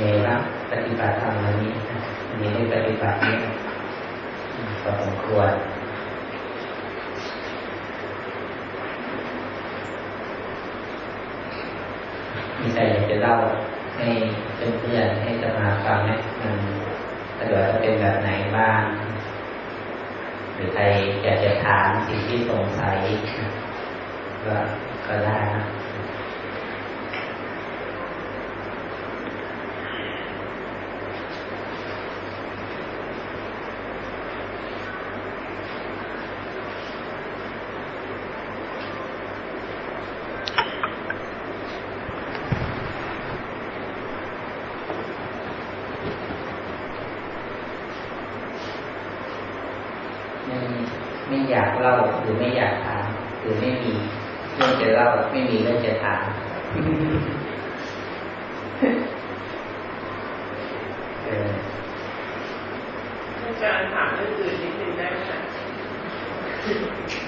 ไงบ้างปฏิบัติธรรมวันนี้วันนี้ได้ปฏิบัตินี้พอสมควรมีใครอยากจะเล่าให้เพื่อนๆให้สมาฟังไหมมันสะดวกจะเป็นแบบไหนบ้าง หรือใครอยากจะถามสิ่งที่สงสัย ก็ก็ได้นะอยากเล่าหรือไม่อยากถามหรือไม่มีเรื่องจะเล่าไม่มีเรื่ องจะถามอาจารย์ถามเรื่องอื่นนิดนึงได้ไหม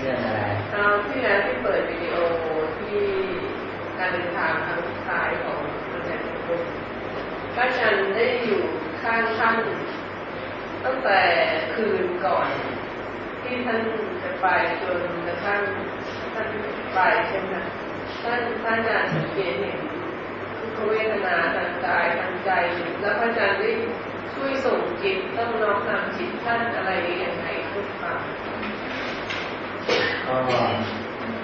เรื่องอะไรคราวที่แล้วที่เปิดวิดีโอที่การเดินทางครั้งสุดท้ายของอาจารย์ทุกอาจารย์ได้อยู่ข้างท่านตั้งแต่คืนก่อน ที่ท่านจะไปจนกระทั่งท่านไปใช่ไหม ท่านท่านอาจารย์สังเกตเห็นทุกเวทนาทางกายทางใจ แล้วพระอาจารย์ได้ช่วยส่งจิตต้องน้อมนำจิตท่านอะไรอย่างไรทุกครั้งก็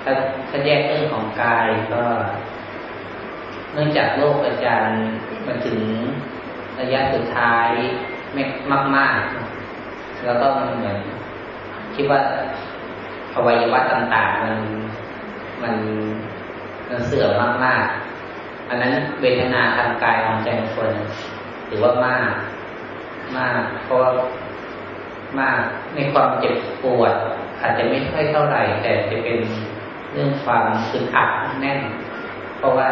ถ้าถ้าแยกเรื่องของกายก็ เนื่องจากโลกอาจารย์มาถึงระยะสุดท้ายไม่มาก ๆ แล้วก็มันเหมือนคิดว่าอวัยวะต่างๆมันมัน มันเสื่อมมากๆ อันนั้นเวทนาทางกายของใจคนหรือว่ามาก มาก เพราะมากในความเจ็บปวด อาจจะไม่ค่อยเท่าไหร่ แต่จะเป็นเรื่องความสึกอัดแน่น เพราะว่า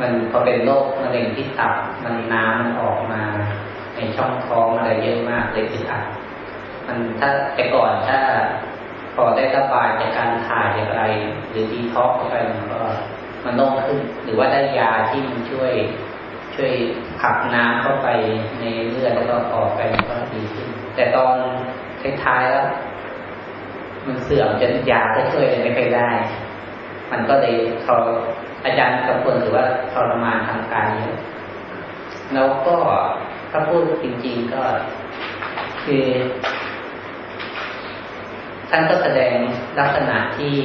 มันพอเป็นโรคมะเร็งที่ตับมันน้ำมันออกมา ในช่องท้องอะไรเยอะมากเลยสึกอัดมันถ้าแต่ก่อนถ้า พอได้ระบายจากการถ่ายอย่างไร หรือดีท็อกเข้าไปมันก็มันโล่งขึ้น หรือว่าได้ยาที่มันช่วยช่วยขับน้ำเข้าไปในเลือดแล้วก็ออกไปมันก็ดีขึ้น แต่ตอนท้ายๆแล้วมันเสื่อมจนยาก็ช่วยไม่ไปได้ มันก็เลยเขาอาจารย์กับคนถือว่าทรมานทางกายเยอะแล้วก็ถ้าพูดจริง ๆก็คือ ท่านก็แสดงลักษณะที่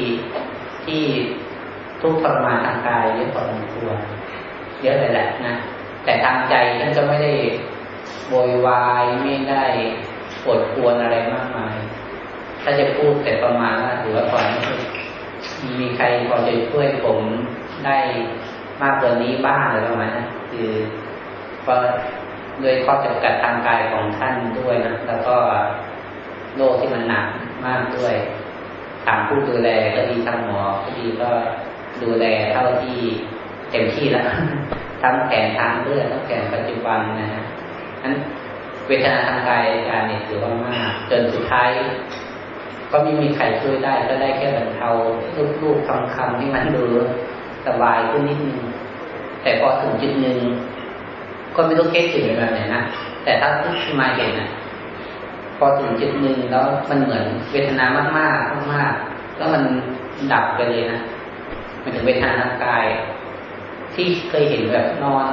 ที่ทุกข์ทรมานทางกายเยอะพอสมควรเยอะเลยแหละนะแต่ทางใจท่านก็ไม่ได้โวยวายไม่ได้ปวดควรอะไรมากมาย ถ้าจะพูดแต่ประมาณว่าถือว่าพอมีใครพอจะช่วยผมได้มากกว่านี้บ้างหรือประมาณนั้นคือเพราะโดยข้อจำกัดทางกายของท่านด้วยนะแล้วก็โรคที่มันหนัก มากด้วยทางผู้ดูแลก็ดีทางหมอก็ดีก็ดูแลเท่าที่เต็มที่แล้วทั้งแขนทางเลือดทั้งแขนปัจจุบันนะฮะนั้นเวทนาทางกายการเนี่ยถือว่ามากจนสุดท้าย ก็ไม่มีใครช่วยได้ก็ได้แค่บรรเทาลูกๆคำคำที่มันดูสบายขึ้นนิดนึงแต่พอถึงจุดหนึ่งก็ไม่ต้องเก๊กถึงแบบไหนนะแต่ถ้าที่มาเห็นนะ พอถึงจุดหนึ่งแล้วมันเหมือนเวทนามากมากมากแล้วมันดับไปเลยนะมันถึงเวทนาทางกาย ที่เคยเห็นแบบนอน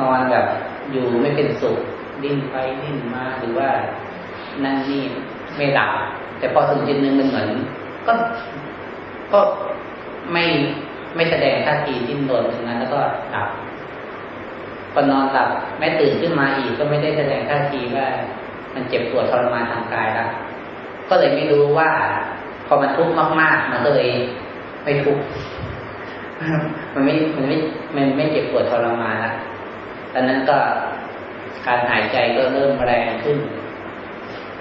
นอนแบบอยู่ไม่เป็นสุขดิ้นไปดิ้นมาหรือว่านั่นนี่ไม่หลับ แต่พอถึงจุดหนึ่งมันเหมือน ก็ก็ไม่ไม่แสดงท่าทีดิ้นรนตรงนั้นแล้วก็ดับพอนอนหลับแม้ตื่นขึ้นมาอีกก็ไม่ได้แสดงท่าทีว่า มันเจ็บปวดทรมานทางกายแล้วก็เลยไม่รู้ว่า พอมันทุกข์มากๆ มันก็เลยไม่ทุกข์มันไม่มันไม่มันไม่เจ็บปวดทรมานและตอนนั้นก็การหายใจก็เริ่มแรงขึ้น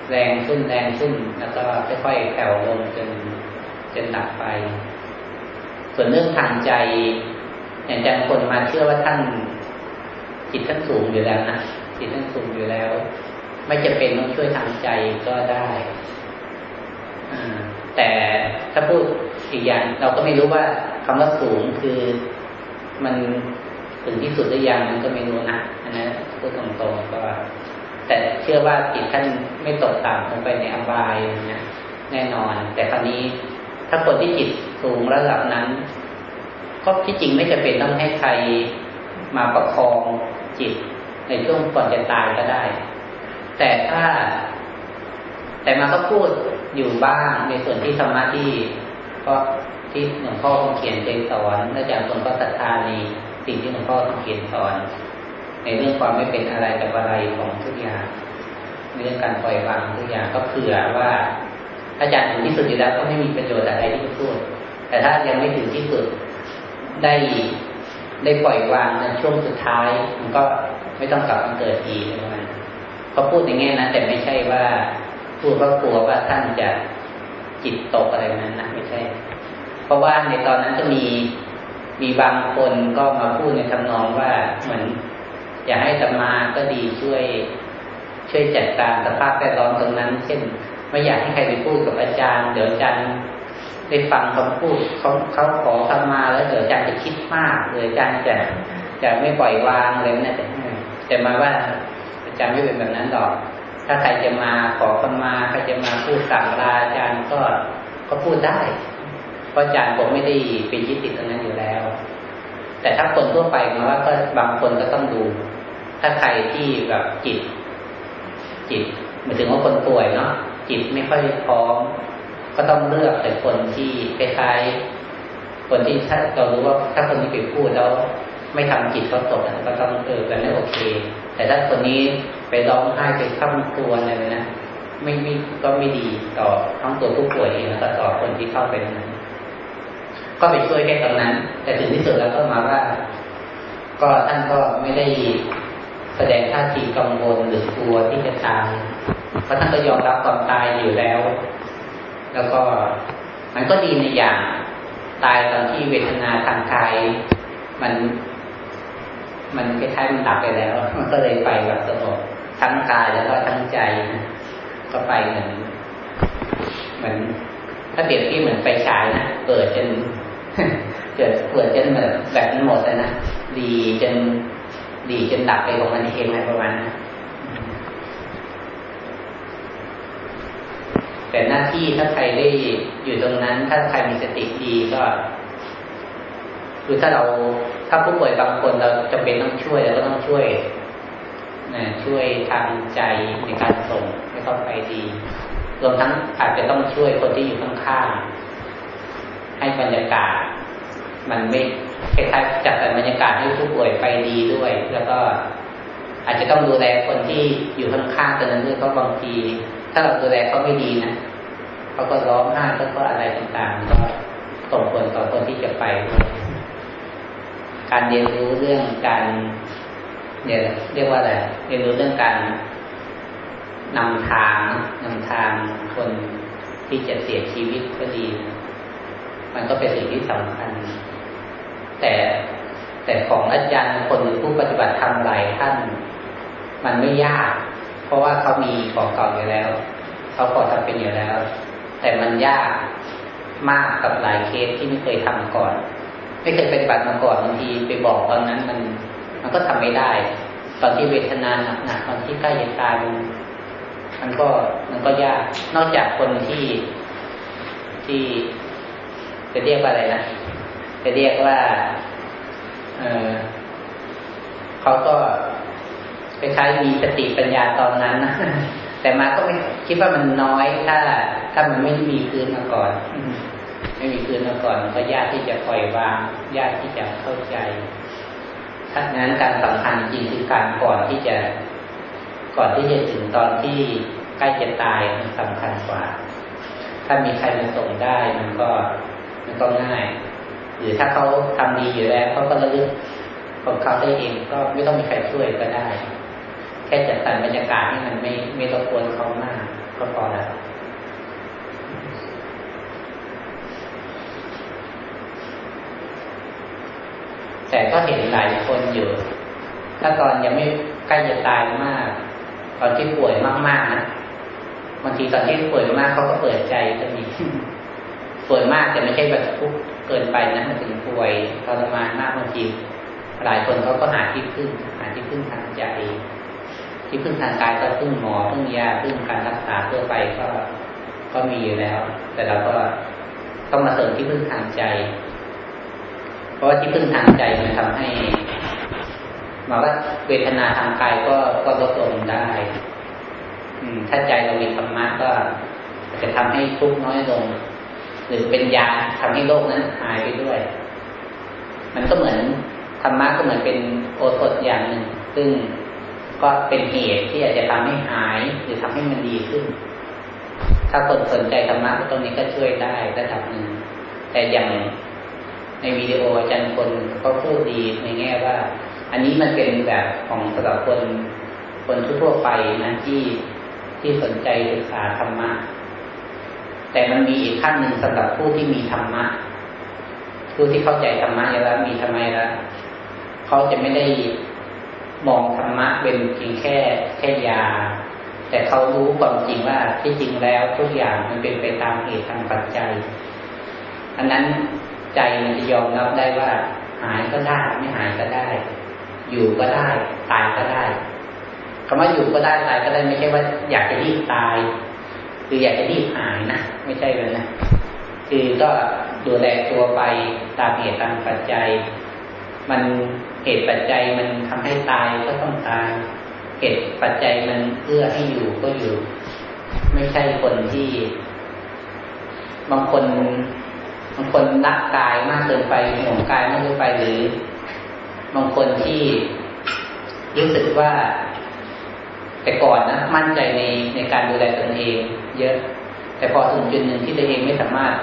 แรงขึ้นแรงขึ้น แล้วก็ค่อยๆแผ่วลงจนจนดับไป ส่วนเรื่องทางใจ อย่างจารย์คนมาเชื่อว่าท่านจิตท่านสูงอยู่แล้วนะจิตท่านสูงอยู่แล้ว ไม่จะเป็นต้องช่วยทางใจก็ได้แต่ถ้าพูดอีกอย่างเราก็ไม่รู้ว่าคำว่าสูงคือมันถึงที่สุดหรือยังมันก็ไม่รู้นะอันนั้นพูดตรงๆก็แต่เชื่อว่าจิตท่านไม่ตกต่ำลงไปในอบายนะแน่นอน แต่คราวนี้ถ้าคนที่จิตสูงระดับนั้น ก็ที่จริงไม่จะเป็นต้องให้ใครมาประคองจิตในช่วงก่อนจะตายก็ได้ แต่ถ้า แต่มาก็พูดอยู่บ้างในส่วนที่ธรรมะที่ก็ที่หลวงพ่อเขียนใจสอนอาจารย์คนก็ศรัทธาในสิ่งที่หลวงพ่อเขียนสอน ในเรื่องความไม่เป็นอะไรกับอะไรของทุกอย่างในเรื่องการปล่อยวางทุกอย่างก็เผื่อว่าอาจารย์ถึงที่สุดอยู่แล้วก็ไม่มีประโยชน์อะไรที่จะพูด แต่ถ้ายังไม่ถึงที่สุดได้ได้ปล่อยวางในช่วงสุดท้าย มันก็ไม่ต้องกลับมาเกิดอีกนะ เขาพูดอย่างงี้นะแต่ไม่ใช่ว่า พูดเพราะกลัวว่าท่านจะจิตตกอะไรนั้นนะไม่ใช่ เพราะว่าในตอนนั้นจะมีมีบางคนก็มาพูดในทำนองว่าเหมือนอยากให้ธรรมาก็ดีช่วย ช่วยจัดการสภาพแวดล้อมตรงนั้น เช่น ไม่อยากให้ใครไปพูดกับอาจารย์ เดี๋ยวอาจารย์ได้ฟังคำพูดเขาเขาขอธรรมาแล้วเดี๋ยวอาจารย์จะคิดมากหรืออาจารย์จะจะไม่ปล่อยวางอะไรนั่นแต่แต่มาว่า อาจารย์ไม่เป็นแบบนั้นหรอก ถ้าใครจะมาขอธรรมาใครจะมาพูดสั่งลาอาจารย์ก็ก็พูดได้ เพราะอาจารย์ผมไม่ได้เป็นยึดติดตรงนั้นอยู่แล้ว แต่ถ้าคนทั่วไปมาว่าก็บางคนก็ต้องดู ถ้าใครที่แบบจิต จิตหมายถึงว่าคนป่วยเนาะจิตไม่ค่อยพร้อมก็ต้องเลือกแต่คนที่คล้ายๆคนที่ถ้าเรารู้ว่าถ้าคนนี้ไปพูดแล้วไม่ทำจิตเขาตกก็ต้องเออกันได้โอเค แต่ถ้าคนนี้ไปร้องไห้ไปข้ามตัวอะไรนะไม่ไม่ก็ไม่ดีต่อทั้งตัวผู้ป่วยเองแล้วก็ต่อคนที่เข้าไปนั้น ก็ไปช่วยแค่ตรงนั้น แต่ถึงที่สุดแล้วก็มาว่า ก็ท่านก็ไม่ได้แสดงท่าทีกังวลหรือกลัวที่จะตายเพราะท่านก็ยอมรับความตายอยู่แล้ว แล้วก็มันก็ดีในอย่าง ตายตอนที่เวทนาทางกายมัน มันคล้ายๆมันดับไปแล้ว มันก็เลยไปแบบสงบทั้งกายแล้วก็ทั้งใจ ก็ไปเหมือนเหมือนถ้าเปรียบที่เหมือนไฟฉายนะเปิดจนเกิดเปิดจนแบบแบบมันหมดเลยนะดีจนดีจนดับไปของมันเองอะไรประมาณนั้นแต่หน้าที่ถ้าใครได้อยู่ตรงนั้น ถ้าใครมีสติดีก็ คือถ้าเราถ้าผู้ป่วยบางคนเราจำเป็นต้องช่วยเราก็ต้องช่วยนะช่วยทางใจในการส่งให้เขาไปดีรวมทั้งอาจจะต้องช่วยคนที่อยู่ข้างๆให้บรรยากาศ มันไม่คล้ายๆจัดบรรยากาศให้ผู้ป่วยไปดีด้วย แล้วก็อาจจะต้องดูแลคนที่อยู่ข้างๆกันนั้นด้วยเพราะบางที ถ้าเราดูแลเขาไม่ดีนะเขาก็ร้องไห้เขาก็อะไรต่างๆก็ส่งผลต่อคนที่จะไปด้วย การเรียนรู้เรื่องการเนี่ยเรียกว่าอะไรเรียนรู้เรื่องการนำทางนำทางคนที่จะเสียชีวิตก็ดี มันก็เป็นสิ่งที่สำคัญ แต่แต่ของอาจารย์คนผู้ปฏิบัติธรรมหลายท่าน มันไม่ยาก เพราะว่าเขามีของเก่าอยู่แล้ว เขาพอทำเป็นอยู่แล้ว แต่มันยากมากกับหลายเคสที่ไม่เคยทำก่อน ไม่เคยปฏิบัติมาก่อนบางทีไปบอกตอนนั้นมัน มันก็ทำไม่ได้ ตอนที่เวทนาหนักๆตอนที่ใกล้จะตายมันมันก็มันก็ยาก นอกจากคนที่ที่จะเรียกว่าอะไรนะจะเรียกว่า เออเขาก็คล้ายๆมีสติปัญญาตอนนั้นนะแต่มาก็ไม่คิดว่ามันน้อยถ้า ถ้ามันไม่มีพื้นมาก่อน ไม่มีพื้นมาก่อนก็ยากที่จะปล่อยวางยากที่จะเข้าใจถ้านั้นการสำคัญจริงคือการก่อนที่จะ ก่อนที่จะถึงตอนที่ใกล้จะตายมันสำคัญกว่า ถ้ามีใครมาส่งได้มันก็มันก็ง่าย หรือถ้าเขาทำดีอยู่แล้วเขาก็ระลึกของเขาได้เองก็ไม่ต้องมีใครช่วยก็ได้ แค่จัดสรรบรรยากาศให้มันไม่ไม่รบกวนเขามากก็พอแล้ว แต่ก็เห็นหลายคนอยู่ ถ้าตอนยังไม่ใกล้จะตายมาก ตอนที่ป่วยมากๆนะบางทีตอนที่ป่วยมากเขาก็เปิดใจก็มีป่วยมากแต่ไม่ใช่แบบทุกเกินไปนะมันถึงป่วยทรมานมากบางทีหลายคนเขาก็หาที่พึ่งหาที่พึ่งทางใจที่พึ่งทางกายก็พึ่งหมอพึ่งยาพึ่งการรักษาทั่วไปก็ก็มีอยู่แล้ว แต่เราก็ต้องมาเสริมที่พึ่งทางใจ ราะว่าที่พึ่งทางใจมันทำให้หมายว่าเวทนาทางกายก็ก็ลดลงได้ อืม ถ้าใจเรามีธรรมะก็จะทำให้ทุกข์น้อยลง หรือเป็นยาทำให้โรคนั้นหายไปด้วย มันก็เหมือนธรรมะก็เหมือนเป็นโอสถอย่างหนึ่งซึ่งก็เป็นเหตุที่อาจจะทำให้หายหรือทำให้มันดีขึ้น ถ้าคนสนใจธรรมะตรงนี้ก็ช่วยได้ระดับหนึ่งแต่อย่าง ในวิดีโออาจารย์คนก็พูดดีในแง่ว่า อันนี้มันเป็นแบบของสำหรับคนคนทั่วไปนะที่ที่สนใจศึกษาธรรมะ แต่มันมีอีกขั้นหนึ่งสำหรับผู้ที่มีธรรมะ ผู้ที่เข้าใจธรรมะแล้วมีธรรมล้วเขาจะไม่ได้มองธรรมะเป็นเพียงแค่แค่ยา แต่เขารู้ความจริงว่าที่จริงแล้วทุกอย่างมันเป็นไปตามเหตุตามปัจจัยอันนั้น ใจมันจะยอมรับได้ว่า หายก็ได้ไม่หายก็ได้ อยู่ก็ได้ ตายก็ได้คำว่าอยู่ก็ได้ตายก็ได้ไม่ใช่ว่า อยากจะรีบตายหรืออยากจะรีบหายนะไม่ใช่เลยนะคือก็ดูแลตัวไปตามเหตุตามปัจจัย มันเหตุปัจจัยมันทำให้ตายก็ต้องตายเหตุปัจจัยมันเอื้อให้อยู่ก็อยู่ ไม่ใช่คนที่ บางคน บางคนรักกายมากเกินไปห่วงกายมากเกินไปหรือบางคนที่รู้สึกว่า แต่ก่อนนะมั่นใจในในการดูแลตนเอง เยอะ แต่พอถึงจุดหนึ่งที่ตัวเองไม่สามารถ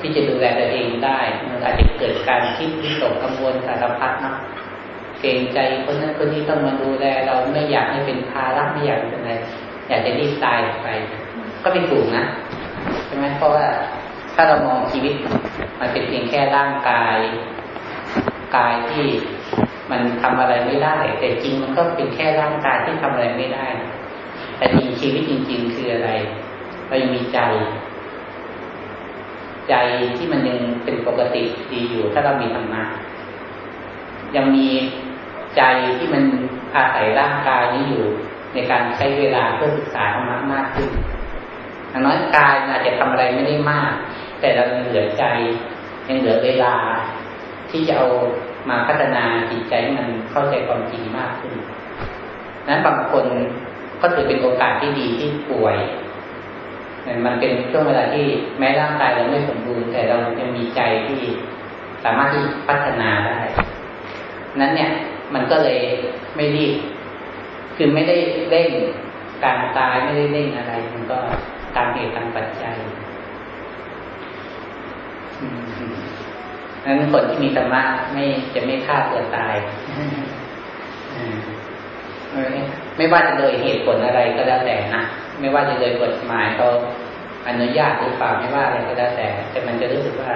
ที่จะดูแลตัวเองได้มันอาจจะเกิดการคิดวิตกกังวลสารพัดนะเกรงใจคนนั้นคนนี้ต้องมาดูแล เราไม่อยากให้เป็นภาระไม่อยากเป็นอะไรอยากจะรีบตายไป ก็เป็นถูกนะใช่ไหมเพราะว่า ถ้าเรามองชีวิต มันเป็นเพียงแค่ร่างกาย กายที่มันทำอะไรไม่ได้ แต่จริงมันก็เป็นแค่ร่างกายที่ทำอะไรไม่ได้ แต่จริงชีวิตจริง ๆ คืออะไรเรายังมีใจ ใจที่มันยังเป็นปกติดีอยู่ ถ้าเรามีธรรมะยังมีใจที่มันอาศัยร่างกายนี้อยู่ ในการใช้เวลาเพื่อศึกษาธรรมะมากขึ้นอย่างน้อยกายอาจจะทำอะไรไม่ได้มาก แต่เรายังเหลือใจยังเหลือเวลา ที่จะเอามาพัฒนาจิตใจให้มันเข้าใจความจริงมากขึ้น นั้นบางคนก็ถือเป็นโอกาสที่ดีที่ป่วย มันเป็นช่วงเวลาที่แม้ร่างกายเราไม่สมบูรณ์ แต่เรายังมีใจที่สามารถที่พัฒนาได้ นั้นเนี่ยมันก็เลยไม่รีบ คือไม่ได้เร่งการตายไม่ได้เร่งอะไร มันก็ตามเหตุตามปัจจัย นั้นคนที่มีธรรมะไม่จะไม่ฆ่าตัวตายไม่ว่าจะโดยเหตุผลอะไรก็แล้วแต่นะไม่ว่าจะโดยกฎหมายเขาอนุญาตหรือเปล่าไม่ว่าอะไรก็แล้วแต่ แต่มันจะรู้สึกว่า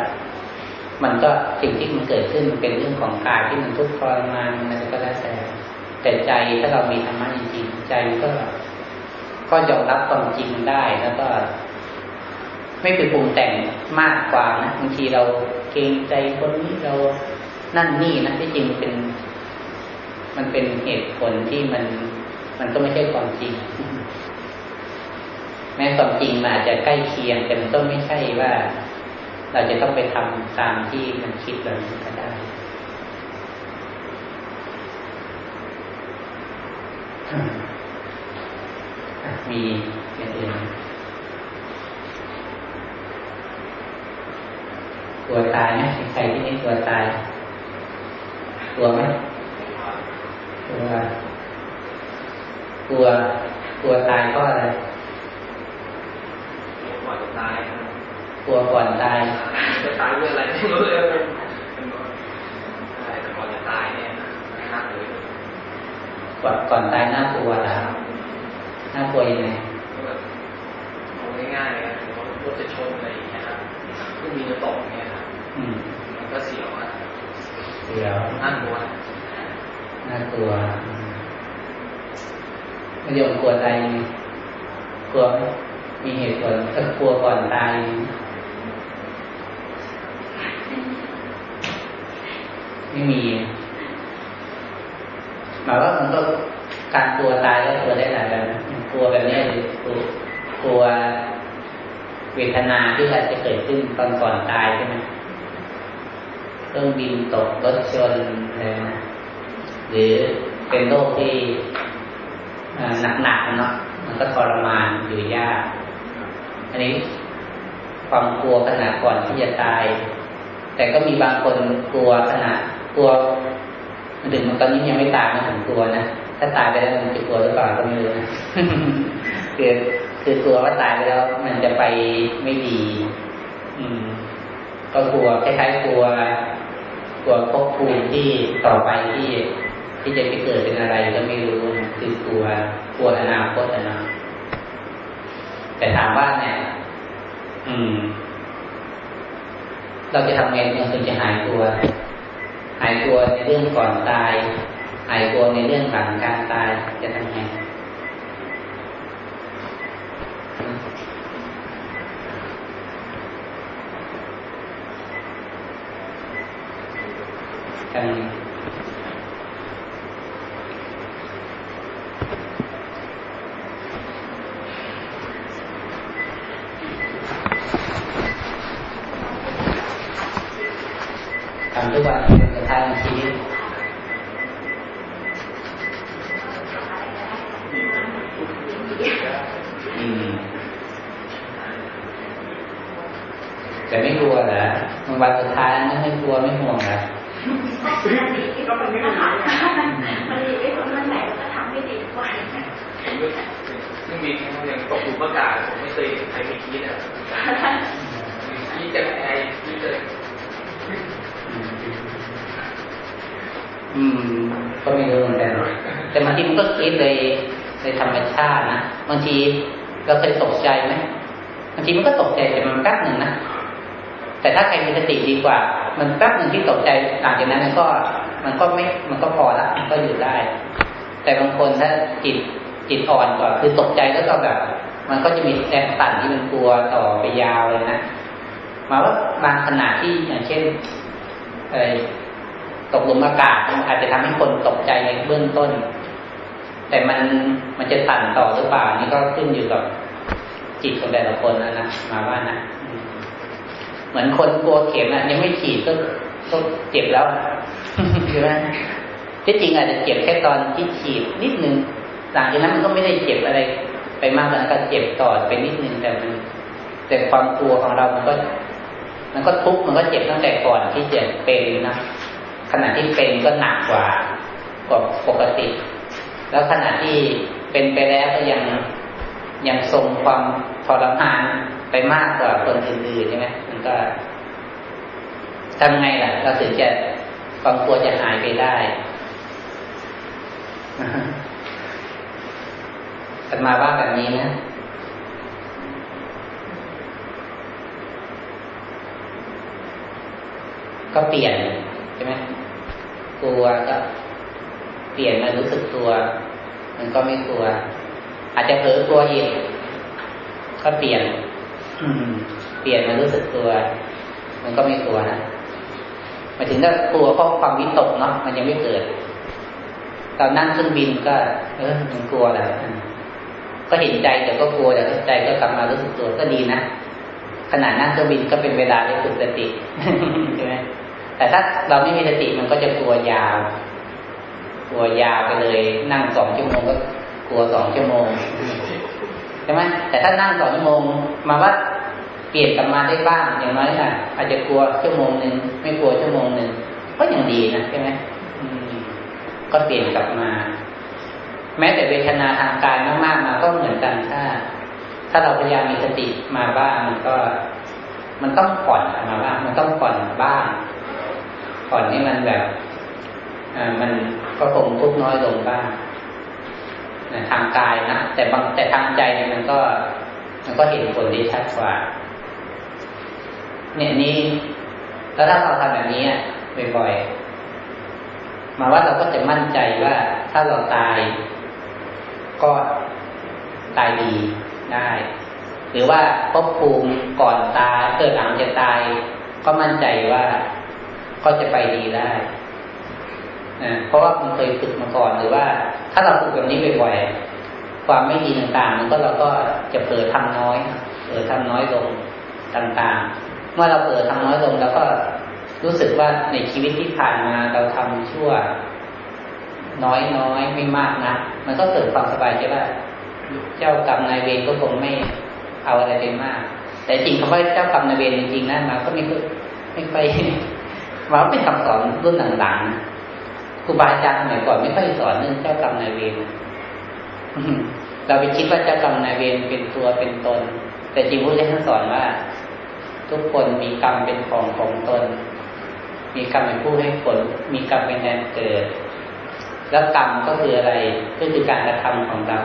มันก็สิ่งที่มันเกิดขึ้นมันเป็นเรื่องของกายที่มันทุกข์ทรมานมันก็แล้วแต่แต่ใจถ้าเรามีธรรมะจริงๆใจก็ก็ยอมรับความจริงได้แล้วก็ ไม่ไปปรุงแต่งมากกว่านะบางทีเราเกรงใจคนนี้เรานั่นนี่นะที่จริงเป็น มันเป็นเหตุผลที่มัน มันก็ไม่ใช่ความจริง แม้ความจริงมันอาจจะใกล้เคียงแต่มันก็ไม่ใช่ว่า เราจะต้องไปทำตามที่มันคิดแบบนี้ก็ได้มีอย่างอื่น กลัวตายไหมใครที่นี่กลัวตายกลัวไหมกลัวกลัวกลัวตายเพราะอะไรก่อนตายกลัวก่อนตายจะตายเรื่องอะไรไม่รู้เลยใช่แต่ก่อนจะตายเนี่ยน่ากลัวก่อนก่อนตายน่ากลัวแล้วน่ากลัวยังไงเอาง่ายๆเลยรถจะชนอะไรอย่างเงี้ยครับเครื่องบินจะตกเนี่ยครับมัน ก็เสียวอะเสียวน่ากลัวน่ากลัวไม่ยอมกลัวตายกลัวมีเหตุผลถ้ากลัวก่อนตายไม่มีหมายว่ามันก็การกลัวตายก็กลัวได้หลายแบบกลัวแบบนี้หรือกลัวกลัวเวทนาที่อาจจะเกิดขึ้นตอนก่อนตายใช่ไหมเค รื่องบินตกรถชนนะหรือเป็นโรคที่หนักๆเนาะมันก็ทรมานอยู่ยาก อันนี้ความกลัวขนาดก่อนที่จะตาย แต่ก็มีบางคนกลัวขนาดกลัวถึงตอนนี้ยังไม่ตายมันถึงกลัวนะถ้าตายไปแล้วมันจะกลัวหรือเปล่าก็ไม่รู้นะคือคือกลัวว่าตายไปแล้ว มันจะไปไม่ดี อืม ก็กลัวคล้ายๆกลัว กลัวภพภูมิที่ต่อไปที่ที่จะไปเกิดเป็นอะไรก็ไม่รู้นะคือกลัวกลัวอนาคตนะแต่ถามว่าเนี่ย อืม เราจะทำไงมันถึงจะหายตัว หายตัวในเรื่องก่อนตาย หายตัวในเรื่องหลังการตายจะทำไง ทำทุกวันจนกระทั่งชีวิตแต่ไม่กลัวเหรอมันวันสุดท้ายไม่กลัวไม่ห่วงเหรอก็มันไม่ดีมันดีไม่คนมันไหนก็ทำไม่ดีกว่า ซึ่งมีอย่างตกหลุมประกาศผมไม่เคยใครมีคิดอะคิดจะไอ้คิดจะอืม ก็ไม่รู้เหมือนกันแต่บางทีมันก็คิดเลยในธรรมชาตินะบางทีเราเคยตกใจไหมบางทีมันก็ตกใจแต่มันแป๊บหนึ่งนะแต่ถ้าใครมีสติดีกว่า มันแป๊บหนึ่งที่ตกใจหลังจากนั้นมันก็มันก็ไม่มันก็พอละมันก็อยู่ได้ แต่บางคนถ้าจิต จิตอ่อนกว่าคือตกใจแล้วก็แบบ มันก็จะมีแรงสั่นที่มันกลัวต่อไปยาวเลยนะมาว่าบางขนาดที่อย่างเช่นอะไรตกลงอากาศอาจจะทำให้คนตกใจในเบื้องต้น แต่มันมันจะสั่นต่อหรือเปล่านี่ก็ขึ้นอยู่กับจิตของแต่ละคนนะนะมาว่านะเหมือนคนกลัวเข็มนะยังไม่ฉีดก็ก็เจ็บแล้วใช่ไหมที่จริงอาจจะเจ็บแค่ตอนที่ฉีดนิดนึง หลังจากนั้นมันก็ไม่ได้เจ็บอะไร ไปมากกว่านั้นก็เจ็บต่อไปนิดนึงแต่มัน แต่ความกลัวของเรา มันก็ มันก็ทุกข์มันก็เจ็บตั้งแต่ก่อนที่จะเป็นนะขณะที่เป็นก็หนักกว่ากว่าปกติ แล้วขณะที่เป็นไปแล้วก็ยังยังทรงความทรมานไปมากกว่าคนอื่นๆใช่ไหมมันก็ทำไงล่ะเราถึงจะความกลัวจะหายไปได้ กันมาว่าแบบนี้นะก็เปลี่ยนใช่ไหมกลัวก็เปลี่ยนมารู้สึกตัว มันก็ไม่กลัว อาจจะเผลอกลัวอีกก็เปลี่ยนเปลี่ยนมารู้สึกตัว มันก็ไม่กลัวนะมาถึงถ้ากลัวเพราะความวิตกเนาะมันยังไม่เกิดตอนนั่งเครื่องบินก็ เออมันกลัวแหละ ก็เห็นใจแต่ก็กลัวแต่ใจก็กลับมารู้สึกตัวก็ดีนะขนาดนั่งเครื่องบินก็เป็นเวลาได้ฝึกสติใช่ไหมแต่ถ้าเราไม่มีสติมันก็จะกลัวยาวกลัวยาวไปเลยนั่งสองชั่วโมงก็กลัวสองชั่วโมงใช่ไหมแต่ถ้านั่งสองชั่วโมงมาว่าเปลี่ยนกลับมาได้บ้างอย่างน้อยอะอาจจะกลัวชั่วโมงหนึ่งไม่กลัวชั่วโมงหนึ่งก็ยังดีนะใช่ไหมก็เปลี่ยนกลับมา แม้แต่เวทนาทางกายมากๆมาก็เหมือนกันถ้า ถ้าเราพยายามมีสติมาบ้างมันก็ มันต้องผ่อนมาบ้างมันต้องผ่อนบ้างผ่อนให้มันแบบอ่ามันก็คงทุกน้อยลงบ้างทางกายนะแต่บางแต่ทางใจเนี่ยมันก็ มันก็เห็นผลได้ชัดกว่า เนี่ยนี้แล้วถ้าเราทำแบบนี้บ่อยๆมาว่าเราก็จะมั่นใจว่าถ้าเราตาย ก็ตายดีได้ หรือว่าพบภูมิก่อนตายเกิดหลังจะตาย ก็มั่นใจว่าก็จะไปดีได้นะเพราะว่ามันเคยฝึกมาก่อนหรือว่า ถ้าเราฝึกแบบนี้บ่อยๆความไม่ดีต่างๆ มันก็เราก็จะเผลอทำน้อยเผลอทำน้อยลงต่างๆ เมื่อเราเผลอทำน้อยลงแล้วก็รู้สึกว่าในชีวิตที่ผ่านมาเราทำชั่ว น้อยน้อยไม่มากนะมันก็เกิดความสบายใจว่า เจ้ากรรมนายเวรก็คงไม่เอาอะไรไปมาก แต่จริงคำว่าเจ้ากรรมนายเวรจริงๆนะมาก็ไม่ไม่ค่อยมาเป็นคำสอนรุ่นหลังๆครูบาอาจารย์สมัยก่อนไม่ค่อยสอนเรื่องเจ้ากรรมนายเวรเราไปคิดว่าเจ้ากรรมนายเวรเป็นตัวเป็นตน แต่จริงพระเจ้าสอนว่า ทุกคนมีกรรมเป็นของของตน มีกรรมเป็นผู้ให้ผล มีกรรมเป็นแดนเกิด แล้วกรรมก็คืออะไร ก็คือการกระทำของเรา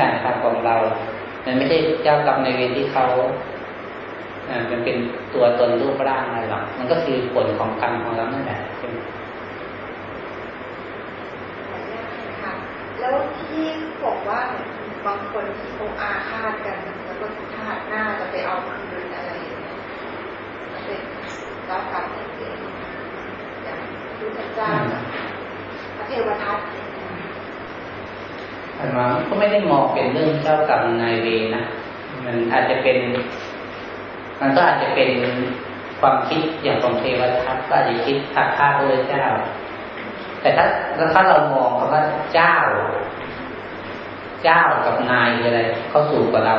การกระทำของเรา มันไม่ใช่เจ้ากรรมในเวรที่เขาอ่ามันเป็นตัวตนรูปร่างอะไรหรอก มันก็คือผลของกรรมของเรานั่นแหละแล้วที่บอกว่าบางคนที่เขาอาฆาตกัน แล้วก็ชาตหน้าจะไปเอาคืนอะไรเป็นรับกรรมเวรอย่างพุทธเจ้า เทวทัตอันมาก็ไม่ได้มองเป็นเรื่องเจ้ากรรมนายเวรนะ มันอาจจะเป็น มันก็อาจจะเป็นความคิดอย่างของเทวทัตก็อาจจะคิดถักฆ่าพระเจ้า แต่ถ้าถ้าเรามองคำว่าเจ้า เจ้ากับนายอะไรเขาสูงกว่าเรา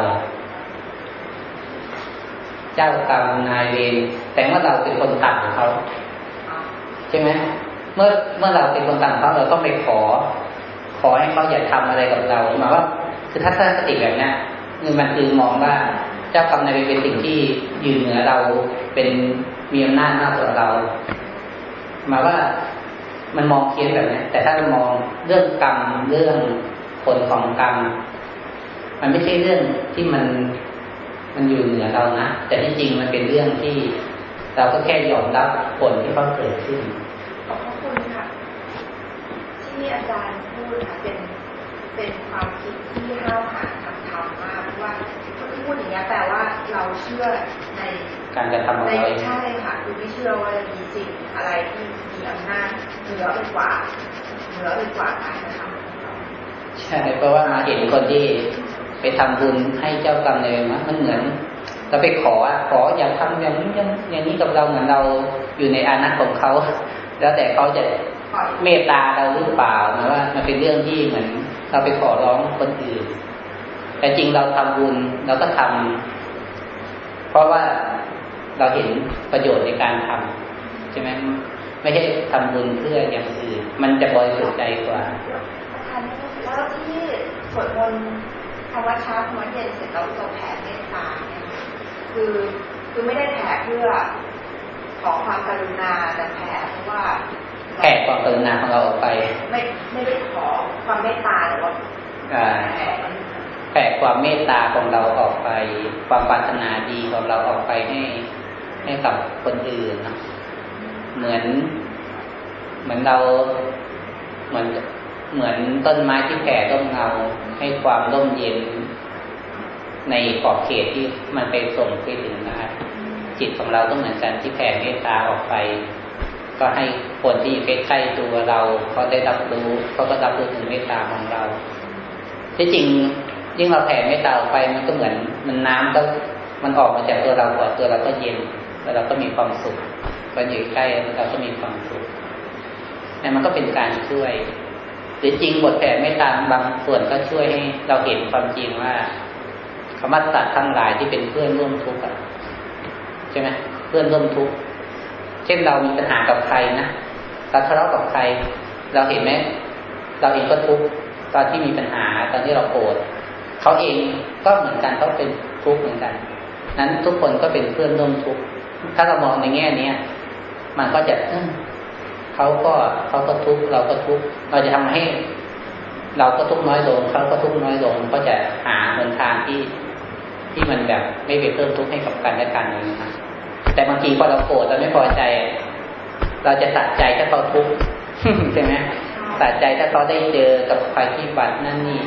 เจ้ากรรมนายเวรแต่ว่าเราเป็นคนต่ำเขา ใช่ไหม เมื่อเมื่อเราเป็นคนต่ำเขาเราต้องไปขอ ขอให้เขาอย่าทำอะไรกับเราหมายว่า คือทัศนคติแบบนี้คือมันคือมองว่าเจ้ากรรมนายเวรเป็นสิ่งที่ยืนเหนือเราเป็นมีอำนาจมากกว่าเราหมายว่ามันมองเคียนแบบนี้แต่ถ้าเรามองเรื่องกรรมเรื่องผลของกรรมมันไม่ใช่เรื่องที่มันมันอยู่เหนือเรานะแต่ที่จริงมันเป็นเรื่องที่ เราก็แค่ยอมรับผลที่เขาเกิดขึ้น ที่อาจารย์พูดค่ะเป็นเป็นความคิดที่ห้าวหาญทางธรรมมากว่าที่พูดอย่างนี้แปลว่าเราเชื่อในการกระทำในใช่ค่ะคือไม่เชื่อว่ามีสิ่งอะไรที่มีอำนาจเหนือไปกว่าเหนือไปกว่าการกระทำใช่เพราะว่ามาเห็นคนที่ไปทำบุญให้เจ้ากรรมเลยนะมันเหมือนเราไปขอขออย่าทำอย่างนี้อย่างนี้กับเราเหมือนเราอยู่ในอานัตของเขา แล้วแต่เขาจะ เมตตาเราหรือเปล่านะว่า มันเป็นเรื่องที่เหมือนเราไปขอร้องคนอื่น แต่จริงเราทำบุญเราก็ทำเพราะว่าเราเห็นประโยชน์ในการทำใช่ไหมไม่ใช่ทำบุญเพื่ออย่างอื่นมันจะบริสุทธิ์ใจกว่าแล้วที่สวดมนต์ทำวัดเช้าทำวัดเย็นเสร็จแล้วเราแผ่เมตตาเนี่ยคือคือไม่ได้แผ่เพื่อขอความกรุณาแต่แผ่เพราะว่า แผ่ความกรุณาของเราออกไป ไม่ไม่ได้ขอความเมตตาหรือว่าแผ่ความเมตตาของเราออกไป ความปรารถนาดีของเราออกไปให้ให้กับคนอื่นนะเหมือน เหมือนเราเหมือนเหมือนต้นไม้ที่แผ่ร่มเงาให้ความร่มเย็น ในขอบเขตที่มันไปส่งไปถึงนะจิตของเราต้องเหมือนกันที่แผ่เมตตาออกไป ก็ให้คนที่อยู่ใกล้ๆตัวเราเขาได้รับรู้เขาก็รับรู้ถึงเมตตาของเราที่จริงยิ่งเราแผ่เมตตาออกไปมันก็เหมือนมันน้ำก็มันออกมาจากตัวเราก่อนตัวเราก็เย็นแล้วเราก็มีความสุขพออยู่ใกล้เราก็มีความสุขแต่มันก็เป็นการช่วย หรือจริงบทแผ่เมตตาบางส่วนก็ช่วยให้เราเห็นความจริงว่าคำว่าสัตว์ทั้งหลายที่เป็นเพื่อนร่วมทุกข์ใช่ไหมเพื่อนร่วมทุกข์ ช่นเรามีปัญหากับใครนะเราทะเลาะกับใคร เราเห็นไหมเราเองก็ทุกข์ตอนที่มีปัญหาตอนที่เราโกรธเขาเองก็เหมือนกันเขาเป็นทุกข์เหมือนกัน นั้นทุกคนก็เป็นเพื่อนร่วมทุกข์ถ้าเรามองในแง่เนี้ยมันก็จะเขาก็เขาก็ทุกข์เราก็ทุกข์เราจะทำให้ เราก็ทุกข์น้อยลงเขาก็ทุกข์น้อยลงก็จะหาหนทางที่ที่มันแบบไม่ไปเพิ่มทุกข์ให้กับกันและกันนะ แต่บางทีพอเราโกรธเราไม่พอใจ เราจะตัดใจถ้าเขาทุกข์ใช่ไหมตัดใจถ้าเขาได้เจอกับใครที่บัตรนั่นนี่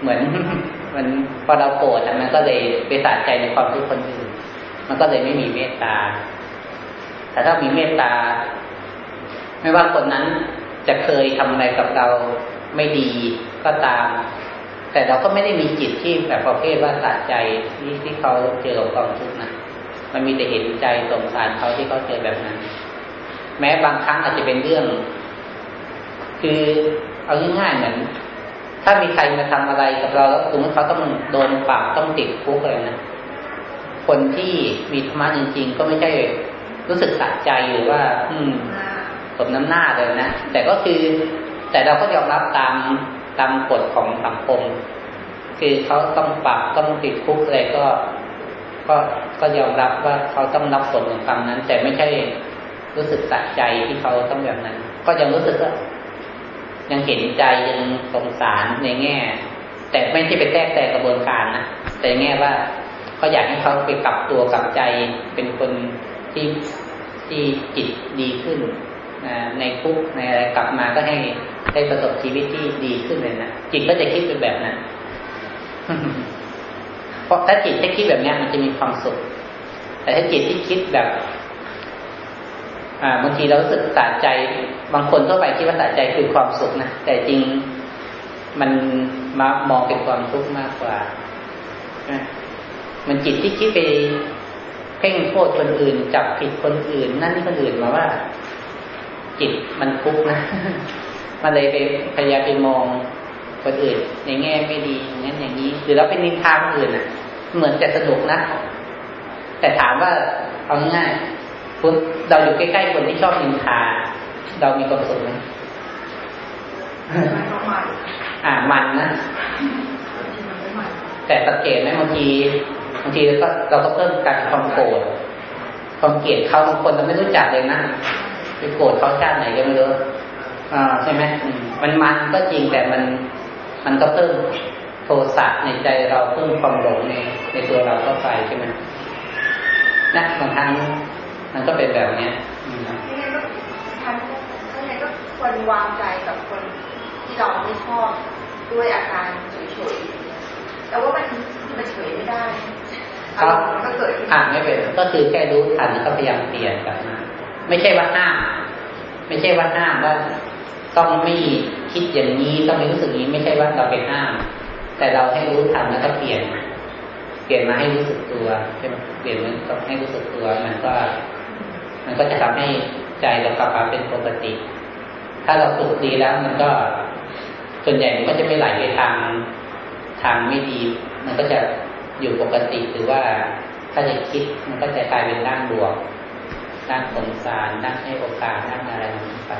เหมือนมันพอเราโกรธมันก็เลยไปตัดใจในความทุกข์คนอื่นมันก็เลยไม่มีเมตตา แต่ถ้ามีเมตตา ไม่ว่าคนนั้นจะเคยทำอะไรกับเราไม่ดีก็ตาม แต่เราก็ไม่ได้มีจิตที่แบบประเภทว่าสะใจที่ที่เขาเจอความทุกข์นะ มันมีแต่เห็นใจสงสารเขาที่เขาเจอแบบนั้น แม้บางครั้งอาจจะเป็นเรื่อง คือเอาง่ายๆเหมือนถ้ามีใครมาทำอะไรกับเราแล้วสมมติเขาต้องโดนปรับต้องติดคุกเลยนะคนที่มีธรรมะจริง ๆ ก็ไม่ใช่รู้สึกสะใจหรือว่า อืมสมน้ำหน้าเลยนะแต่ก็คือ แต่เราก็ยอมรับตามตามกฎของสังคม คือเขาต้องปรับต้องติดคุกอะไรก็ ก็ก็ยอมรับว่าเขาต้องรับผลของกรรมนั้น แต่ไม่ใช่รู้สึกสะใจที่เขาต้องแบบนั้น ก็ยังรู้สึกว่ายังเห็นใจยังสงสารในแง่ แต่ไม่ใช่ไปแทรกแต่กระบวนการนะแต่แง่ว่าเขาอยากให้เขาไปกลับตัวกลับใจเป็นคนที่ที่จิตดีขึ้นในคุกในอะไรกลับมาก็ให้ได้ประสบชีวิตที่ดีขึ้นเลยนะจิตก็จะคิดเป็นแบบนั้น เพราะถ้าจิตที่คิดแบบนี้มันจะมีความสุข แต่ถ้าจิตที่คิดแบบบางทีเรารู้สึกสะใจ บางคนทั่วไปคิดว่าสะใจคือความสุขนะ แต่จริงมันมามองเป็นความทุกข์มากกว่ามันจิตที่คิดไปเพ่งโทษคนอื่น จับผิดคนอื่น นั่นนี่คนอื่นมาว่า จิตมันทุกข์นะ มันเลยไปพยายามไปมอง คนอื่น ในแง่ไม่ดีอย่างนั้นอย่างนี้หรือเราเป็นนินทาคนอื่นอะ เหมือนจะสนุกนะ แต่ถามว่าเอาง่ายคุณเราอยู่ใกล้ๆคนที่ชอบนินทา เรามีความสุขไหมอ่ามันนะแต่สังเกตไหมบางทีบางทีเราก็เราก็เพิ่มการความโกรธความเกลียดเขาบางคนเราไม่รู้จักเลยนะไปโกรธเขาชาติไหนก็ไม่รู้อ่าใช่ไหมมันมันก็จริงแต่มัน มันก็เพิ่มโทสะในใจเราเพิ่มความหลงในในตัวเราเข้าไปใช่ไหมนะบางครั้งมันก็เป็นแบบเนี้ยไม่งั้นก็ทันถ้าไงก็ควรวางใจกับคนที่เราไม่ชอบด้วยอาการเฉยๆแต่ว่ามันมันเฉยไม่ได้ครับก็เกิดอ่าไม่เป็นก็คือแค่รู้ทันแล้วก็พยายามเปลี่ยนกลับมาไม่ใช่ว่าห้ามไม่ใช่ว่าห้ามว่า ต้องไม่คิดอย่างนี้ต้องไม่รู้สึกนี้ไม่ใช่ว่าเราไปห้าม แต่เราให้รู้ทันแล้วก็เปลี่ยน เปลี่ยนมาให้รู้สึกตัวเปลี่ยนมันก็ให้รู้สึกตัวมันก็ มันก็จะทำให้ใจเรากลับมาเป็นปกติ ถ้าเราฝึกดีแล้วมันก็ส่วนใหญ่มันก็จะไม่ไหลไปทางทางไม่ดี มันก็จะอยู่ปกติหรือว่าถ้าจะคิดมันก็จะกลายเป็นด้านบวกด้านสงสารด้านให้โอกาสด้านอะไรไป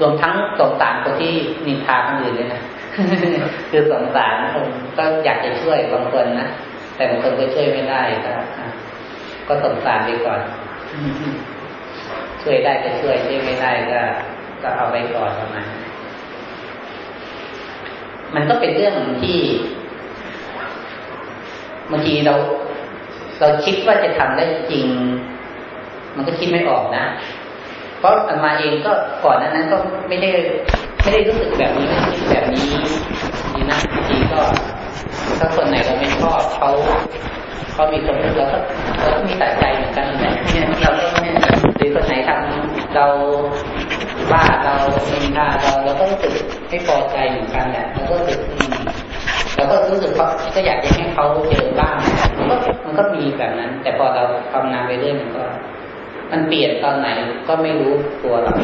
รวมทั้งสงสารคนที่นินทาคนอื่นเลยนะคือสงสารคนก็อยากจะช่วยบางคนนะแต่บางคนก็ช่วยไม่ได้ก็ก็สงสารไปก่อน ช่วยได้ก็ช่วยช่วยไม่ได้ก็ก็เอาไปก่อนประมาณมันก็เป็นเรื่องที่บางทีเรา เราคิดว่าจะทำได้จริง มันก็คิดไม่ออกนะ เพราะอันมาเองก็ก่อนนั้นก็ไม่ได้ไม่ได้รู้สึกแบบนี้ไม่คิดแบบนี้นี่นะบางทีก็ถ้าคนไหนเราไม่ชอบเขาเขามีคนเราก็เราก็มีตัดใจเหมือนกันนะเราก็ไม่หรือคนไหนทำเราบ้าเราไม่มีท่าเราเราก็รู้สึกไม่พอใจเหมือนกันแหละเราก็รู้สึกเราก็รู้สึกเขาก็อยากจะให้เขาเจอบ้างมันก็มันก็มีแบบนั้น แต่พอเราทำงานไปเรื่อยมันก็ มันเปลี่ยนตอนไหนก็ไม่รู้ตัวเรา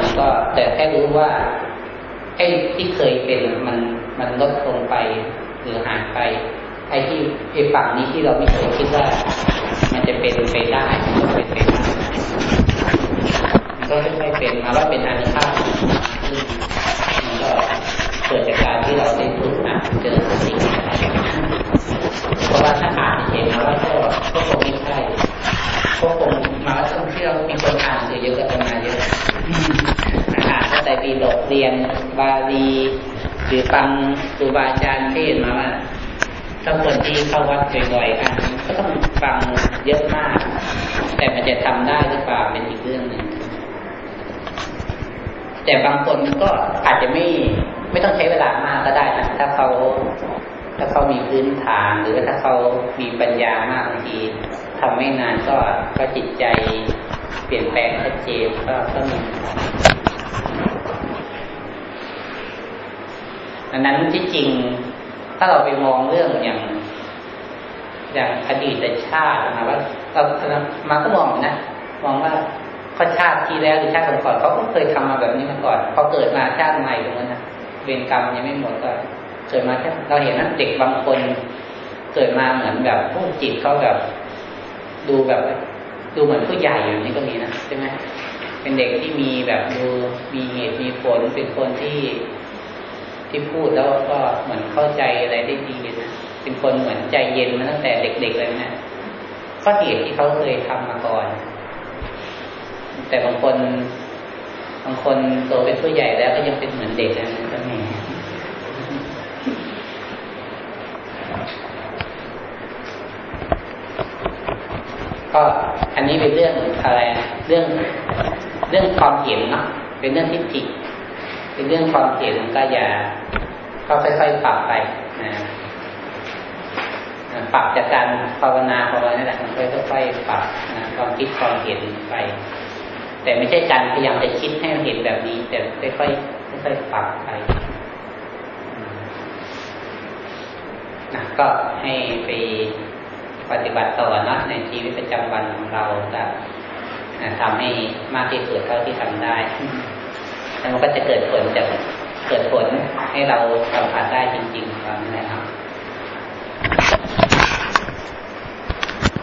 มันก็แต่แค่รู้ว่าไอ้ที่เคยเป็นมันมันลดลงไปหรือหายไป ไอ้ที่ไอ้ฝั่งนี้ที่เราไม่เคยคิดว่า มันจะเป็นไปได้มันเป็นไปได้มันก็ไม่เป็นมาว่าเป็นอนุภาพมันก็เกิดจากการที่เราได้ฝึกอ่านเจอสิ่งเพราะว่าถ้าอ่านเห็นมาว่าก็ก็คงไม่ใช่ ก็คงมาว่าช่วงที่เรามีคนอ่านเยอะๆกันมาเยอะอ่านตั้งแต่ปีดกเรียนบาลีหรือฟังครูบาอาจารย์เทศมาว่าถ้าคนที่เข้าวัดบ่อยๆกันก็ต้องฟังเยอะมาก แต่มันจะทำได้หรือเปล่าเป็นอีกเรื่องหนึ่งแต่บางคนก็อาจจะไม่ไม่ต้องใช้เวลามากก็ได้นะถ้าเขาถ้าเขามีพื้นฐานหรือถ้าเขามีปัญญามากบางที ทำไม่นานก็ก็จิตใจเปลี่ยนแปลงชัดเจนก็ก็มีอันนั้นที่จริง ถ้าเราไปมองเรื่องอย่าง อย่างอดีตชาตินะว่าเรามาก็มองนะมองว่าเขาชาติที่แล้วหรือชาติก่อนเขาก็เคยทำมาแบบนี้มาก่อนพอเกิดมาชาติใหม่ตรงนั้นนะเวรกรรมยังไม่หมดก็เกิดมาแค่เราเห็นนะเด็กบางคน เกิดมาเหมือนแบบผู้จิตเขาแบบ ดูแบบดูเหมือนผู้ใหญ่อยู่นี่ก็มีนะใช่ไหมเป็นเด็กที่มีแบบดูมีเหตุมีผลเป็นคนที่ที่พูดแล้วก็เหมือนเข้าใจอะไรได้ดีนะเป็นคนเหมือนใจเย็นมาตั้งแต่เด็กๆเลยนะก็เหตุที่เขาเคยทำมาก่อน แต่บางคน บางคนโตเป็นผู้ใหญ่แล้วก็ยังเป็นเหมือนเด็กนะก็มี ก็อันนี้เป็นเรื่องอะไรเรื่องเรื่องความเห็นเนาะเป็นเรื่องทิฏฐิเป็นเรื่องความเห็นก็อย่าก็ค่อยๆปรับไปนะปรับจากการภาวนาภาวนาแหละมันค่อยๆปรับนะความคิดความเห็นไป แต่ไม่ใช่การพยายามจะคิดให้มันเห็นแบบนี้ แต่ค่อยๆค่อยๆปรับไปนะก็ให้ไป ปฏิบัติต่อนะในชีวิตประจำวันของเราจะทำให้มากที่สุดเท่าที่ทำได้ แล้วมันก็จะเกิดผลจะเกิดผลให้เราสัมผัสได้จริงๆตอนนะครับ